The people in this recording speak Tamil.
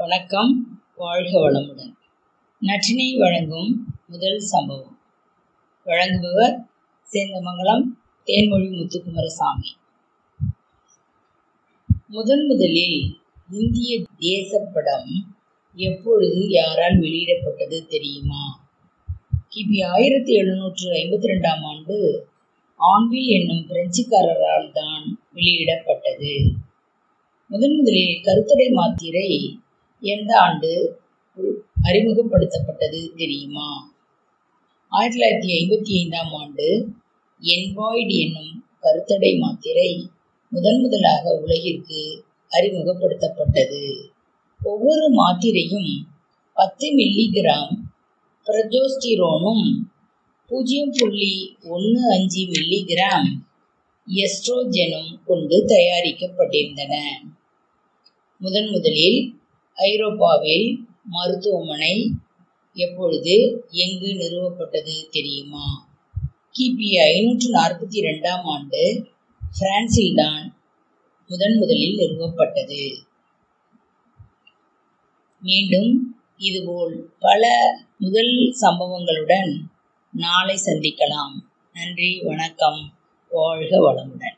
வணக்கம் வாழ்க வளமுடன். நற்றினை வழங்கும் முதல் சம்பவம். வழங்குபவர் சேந்தமங்கலம் தேன்மொழி முத்துக்குமாரசாமி. முதன் முதலில் இந்திய தேசப்படம் எப்பொழுது யாரால் வெளியிடப்பட்டது தெரியுமா? கிபி ஆயிரத்தி எழுநூற்று ஐம்பத்தி ரெண்டாம் ஆண்டு ஆன்வில் என்னும் பிரெஞ்சுக்காரரால் தான் வெளியிடப்பட்டது. முதன் முதலில் கருத்தடை மாத்திரை எந்த ஆண்டு அறிமுகப்படுத்தப்பட்டது தெரியுமா? ஆயிரத்தி தொள்ளாயிரத்தி ஐம்பத்தி ஐந்தாம் ஆண்டு என்வாய்டு என்னும் கருத்தடை மாத்திரை முதன் முதலாக உலகிற்கு அறிமுகப்படுத்தப்பட்டது. ஒவ்வொரு மாத்திரையும் பத்து மில்லிகிராம் பிரஜோஸ்டிரோனும் பூஜ்ஜியம் புள்ளி ஒன்று அஞ்சு மில்லிகிராம் எஸ்ட்ரோஜெனும் கொண்டு தயாரிக்கப்பட்டிருந்தன. முதன் முதலில் ஐரோப்பாவில் மருத்துவமனை எப்பொழுது எங்கு நிறுவப்பட்டது தெரியுமா? கிபி ஐநூற்று நாற்பத்தி ரெண்டாம் ஆண்டு பிரான்சில்தான் முதன் முதலில் நிறுவப்பட்டது. மீண்டும் இதுபோல் பல முதல் சம்பவங்களுடன் நாளை சந்திக்கலாம். நன்றி வணக்கம். வாழ்க வளமுடன்.